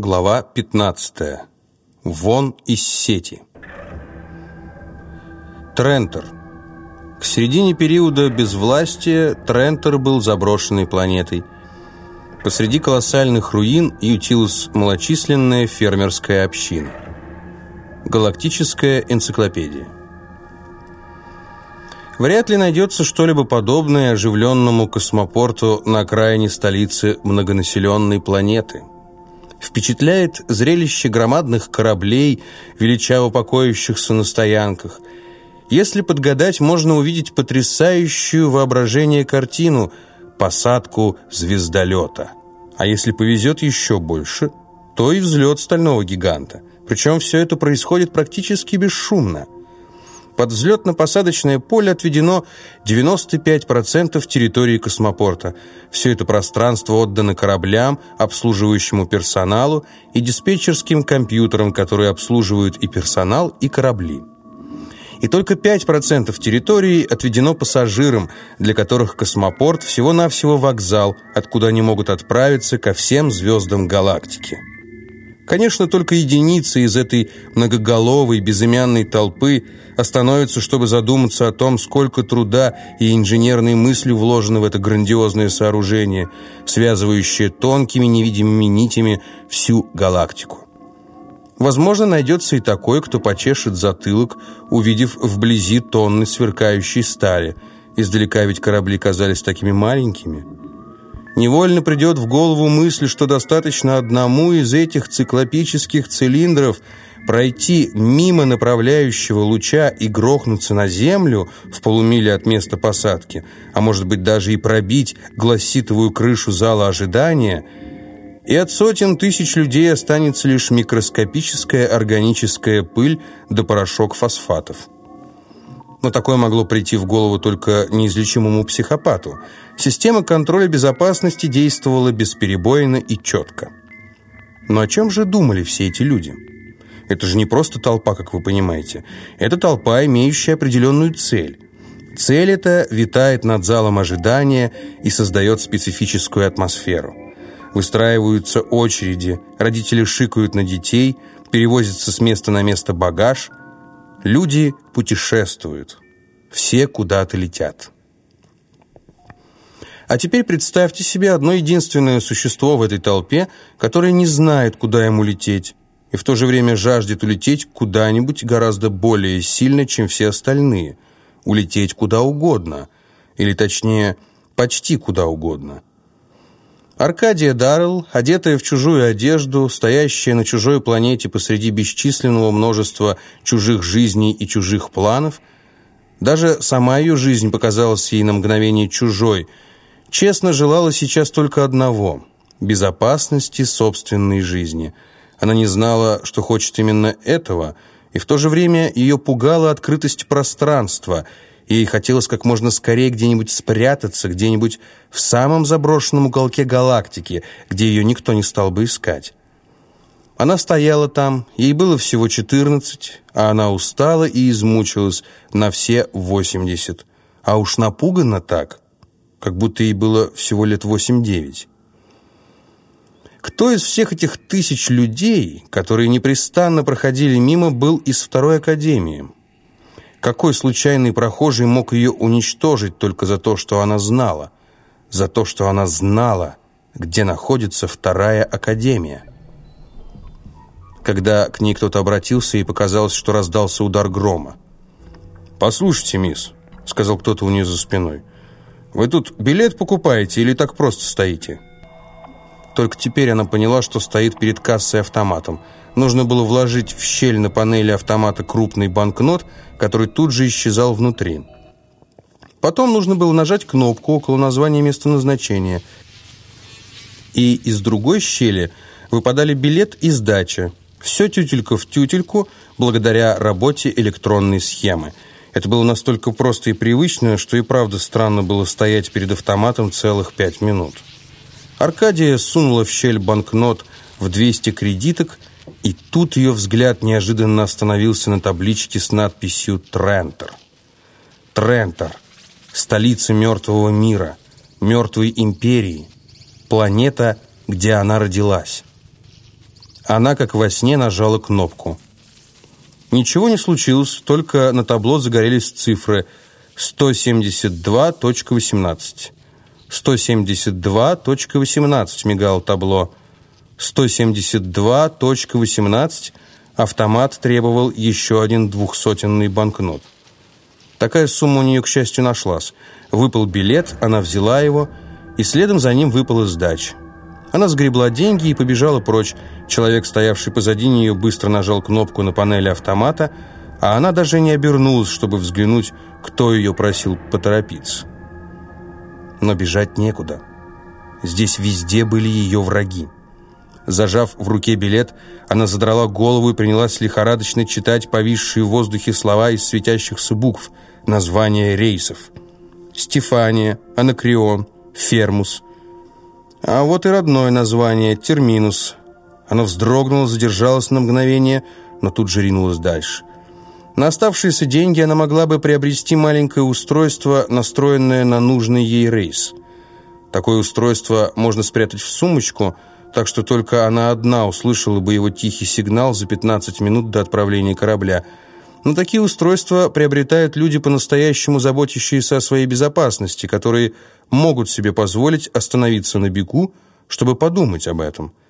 Глава 15. Вон из сети. Трентер. К середине периода безвластия Трентер был заброшенной планетой. Посреди колоссальных руин ютилась малочисленная фермерская община. Галактическая энциклопедия. Вряд ли найдется что-либо подобное оживленному космопорту на окраине столицы многонаселенной планеты – Впечатляет зрелище громадных кораблей, величаво покоящихся на стоянках. Если подгадать, можно увидеть потрясающую воображение картину «Посадку звездолета». А если повезет еще больше, то и взлет стального гиганта. Причем все это происходит практически бесшумно – под взлетно-посадочное поле отведено 95% территории космопорта. Все это пространство отдано кораблям, обслуживающему персоналу и диспетчерским компьютерам, которые обслуживают и персонал, и корабли. И только 5% территории отведено пассажирам, для которых космопорт всего-навсего вокзал, откуда они могут отправиться ко всем звездам галактики. Конечно, только единицы из этой многоголовой безымянной толпы остановятся, чтобы задуматься о том, сколько труда и инженерной мысли вложено в это грандиозное сооружение, связывающее тонкими невидимыми нитями всю галактику. Возможно, найдется и такой, кто почешет затылок, увидев вблизи тонны сверкающей стали. Издалека ведь корабли казались такими маленькими – невольно придет в голову мысль, что достаточно одному из этих циклопических цилиндров пройти мимо направляющего луча и грохнуться на землю в полумиле от места посадки, а может быть даже и пробить гласитовую крышу зала ожидания, и от сотен тысяч людей останется лишь микроскопическая органическая пыль да порошок фосфатов. Но такое могло прийти в голову только неизлечимому психопату. Система контроля безопасности действовала бесперебойно и четко. Но о чем же думали все эти люди? Это же не просто толпа, как вы понимаете. Это толпа, имеющая определенную цель. Цель эта витает над залом ожидания и создает специфическую атмосферу. Выстраиваются очереди, родители шикают на детей, перевозится с места на место багаж – Люди путешествуют. Все куда-то летят. А теперь представьте себе одно единственное существо в этой толпе, которое не знает, куда ему лететь, и в то же время жаждет улететь куда-нибудь гораздо более сильно, чем все остальные. Улететь куда угодно. Или точнее, почти куда угодно. Аркадия Даррелл, одетая в чужую одежду, стоящая на чужой планете посреди бесчисленного множества чужих жизней и чужих планов, даже сама ее жизнь показалась ей на мгновение чужой, честно желала сейчас только одного – безопасности собственной жизни. Она не знала, что хочет именно этого, и в то же время ее пугала открытость пространства – ей хотелось как можно скорее где-нибудь спрятаться, где-нибудь в самом заброшенном уголке галактики, где ее никто не стал бы искать. Она стояла там, ей было всего 14, а она устала и измучилась на все 80. А уж напугана так, как будто ей было всего лет 8-9. Кто из всех этих тысяч людей, которые непрестанно проходили мимо, был из второй академии? Какой случайный прохожий мог ее уничтожить только за то, что она знала? За то, что она знала, где находится вторая академия. Когда к ней кто-то обратился, и показалось, что раздался удар грома. «Послушайте, мисс», — сказал кто-то у нее за спиной, «вы тут билет покупаете или так просто стоите?» Только теперь она поняла, что стоит перед кассой автоматом. Нужно было вложить в щель на панели автомата крупный банкнот, который тут же исчезал внутри. Потом нужно было нажать кнопку около названия места назначения. И из другой щели выпадали билет и сдача. Все тютелька в тютельку, благодаря работе электронной схемы. Это было настолько просто и привычно, что и правда странно было стоять перед автоматом целых пять минут. Аркадия сунула в щель банкнот в 200 кредиток, и тут ее взгляд неожиданно остановился на табличке с надписью «Трентер». Трентер – столица мертвого мира, мертвой империи, планета, где она родилась. Она, как во сне, нажала кнопку. Ничего не случилось, только на табло загорелись цифры 172.18. 172.18 мигало табло. 172.18 автомат требовал еще один двухсотенный банкнот. Такая сумма у нее, к счастью, нашлась. Выпал билет, она взяла его, и следом за ним выпала сдача. Она сгребла деньги и побежала прочь. Человек, стоявший позади нее, быстро нажал кнопку на панели автомата, а она даже не обернулась, чтобы взглянуть, кто ее просил поторопиться. Но бежать некуда. Здесь везде были ее враги. Зажав в руке билет, она задрала голову и принялась лихорадочно читать повисшие в воздухе слова из светящихся букв, названия рейсов. Стефания, Анакреон, Фермус – а вот и родное название – терминус. Она вздрогнула, задержалась на мгновение, но тут же ринулась дальше. На оставшиеся деньги она могла бы приобрести маленькое устройство, настроенное на нужный ей рейс. Такое устройство можно спрятать в сумочку, так что только она одна услышала бы его тихий сигнал за 15 минут до отправления корабля. Но такие устройства приобретают люди, по-настоящему заботящиеся о своей безопасности, которые могут себе позволить остановиться на бегу, чтобы подумать об этом –